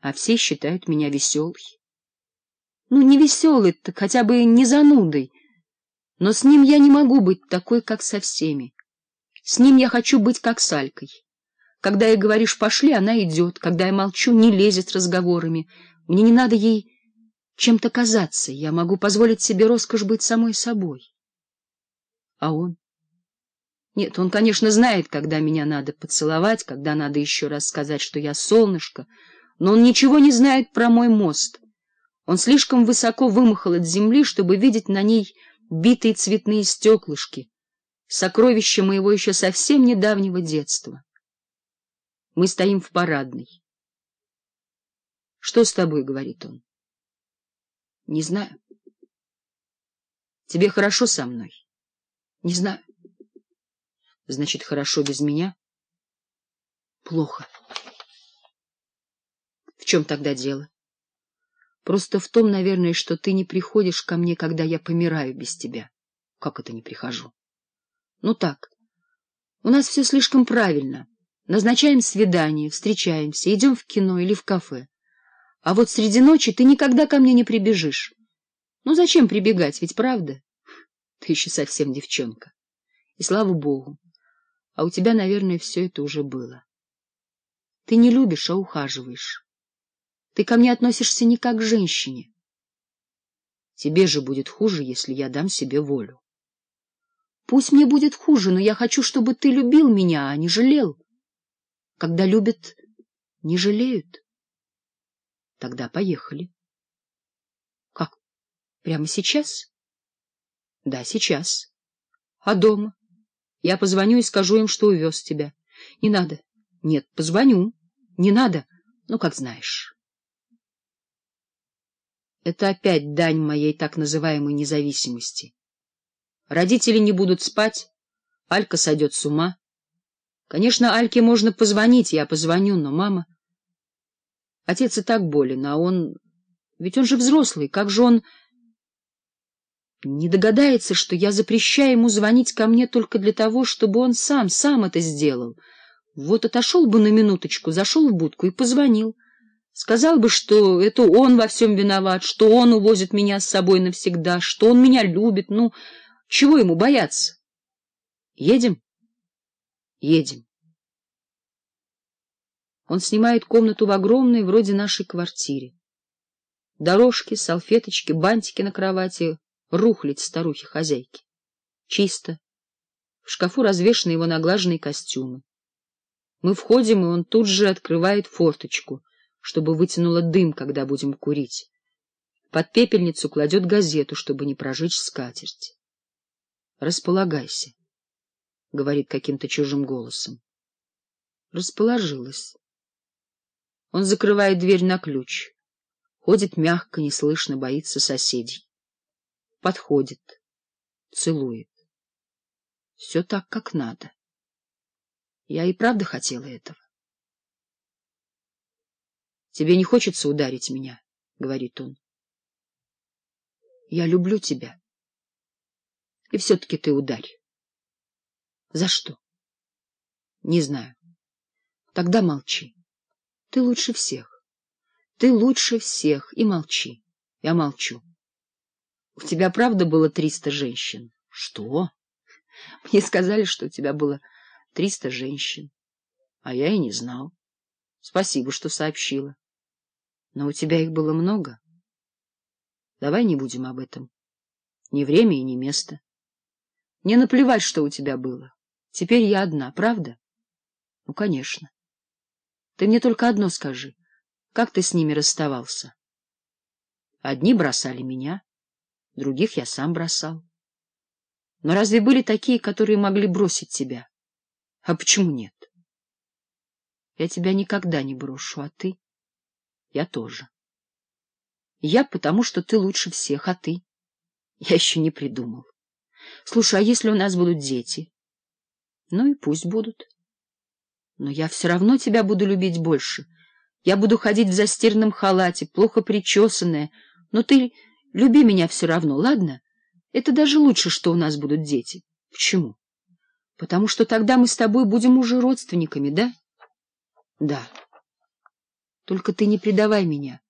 а все считают меня веселой. Ну, не веселый-то, хотя бы не занудой, но с ним я не могу быть такой, как со всеми. С ним я хочу быть как с Алькой. Когда я говоришь «пошли», она идет, когда я молчу, не лезет разговорами. Мне не надо ей чем-то казаться, я могу позволить себе роскошь быть самой собой. А он? Нет, он, конечно, знает, когда меня надо поцеловать, когда надо еще раз сказать, что я солнышко, но он ничего не знает про мой мост. Он слишком высоко вымахал от земли, чтобы видеть на ней битые цветные стеклышки, сокровище моего еще совсем недавнего детства. Мы стоим в парадной. — Что с тобой? — говорит он. — Не знаю. — Тебе хорошо со мной? — Не знаю. — Значит, хорошо без меня? — Плохо. — Плохо. В чем тогда дело? Просто в том, наверное, что ты не приходишь ко мне, когда я помираю без тебя. Как это не прихожу? Ну так, у нас все слишком правильно. Назначаем свидание, встречаемся, идем в кино или в кафе. А вот среди ночи ты никогда ко мне не прибежишь. Ну зачем прибегать, ведь правда? Ты еще совсем девчонка. И слава богу. А у тебя, наверное, все это уже было. Ты не любишь, а ухаживаешь. Ты ко мне относишься не как к женщине. Тебе же будет хуже, если я дам себе волю. Пусть мне будет хуже, но я хочу, чтобы ты любил меня, а не жалел. Когда любят, не жалеют. Тогда поехали. Как? Прямо сейчас? Да, сейчас. А дома? Я позвоню и скажу им, что увез тебя. Не надо. Нет, позвоню. Не надо. Ну, как знаешь. Это опять дань моей так называемой независимости. Родители не будут спать, Алька сойдет с ума. Конечно, Альке можно позвонить, я позвоню, но мама... Отец и так болен, а он... Ведь он же взрослый, как же он... Не догадается, что я запрещаю ему звонить ко мне только для того, чтобы он сам, сам это сделал. Вот отошел бы на минуточку, зашел в будку и позвонил. Сказал бы, что это он во всем виноват, что он увозит меня с собой навсегда, что он меня любит. Ну, чего ему бояться? Едем? Едем. Он снимает комнату в огромной, вроде нашей квартире. Дорожки, салфеточки, бантики на кровати, рухлить старухи-хозяйки. Чисто. В шкафу развешаны его наглаженные костюмы. Мы входим, и он тут же открывает форточку — чтобы вытянула дым, когда будем курить. Под пепельницу кладет газету, чтобы не прожечь скатерть. — Располагайся, — говорит каким-то чужим голосом. Расположилась. Он закрывает дверь на ключ. Ходит мягко, неслышно, боится соседей. Подходит, целует. Все так, как надо. Я и правда хотела этого. Тебе не хочется ударить меня, — говорит он. Я люблю тебя. И все-таки ты ударь. За что? Не знаю. Тогда молчи. Ты лучше всех. Ты лучше всех. И молчи. Я молчу. У тебя, правда, было триста женщин? Что? Мне сказали, что у тебя было триста женщин. А я и не знал. Спасибо, что сообщила. Но у тебя их было много. Давай не будем об этом. Ни время и ни место. Не наплевать, что у тебя было. Теперь я одна, правда? Ну, конечно. Ты мне только одно скажи. Как ты с ними расставался? Одни бросали меня, других я сам бросал. Но разве были такие, которые могли бросить тебя? А почему нет? Я тебя никогда не брошу, а ты... Я тоже. Я потому, что ты лучше всех, а ты? Я еще не придумал. Слушай, а если у нас будут дети? Ну и пусть будут. Но я все равно тебя буду любить больше. Я буду ходить в застиранном халате, плохо причесанная. Но ты люби меня все равно, ладно? Это даже лучше, что у нас будут дети. Почему? Потому что тогда мы с тобой будем уже родственниками, да? Да. Только ты не предавай меня.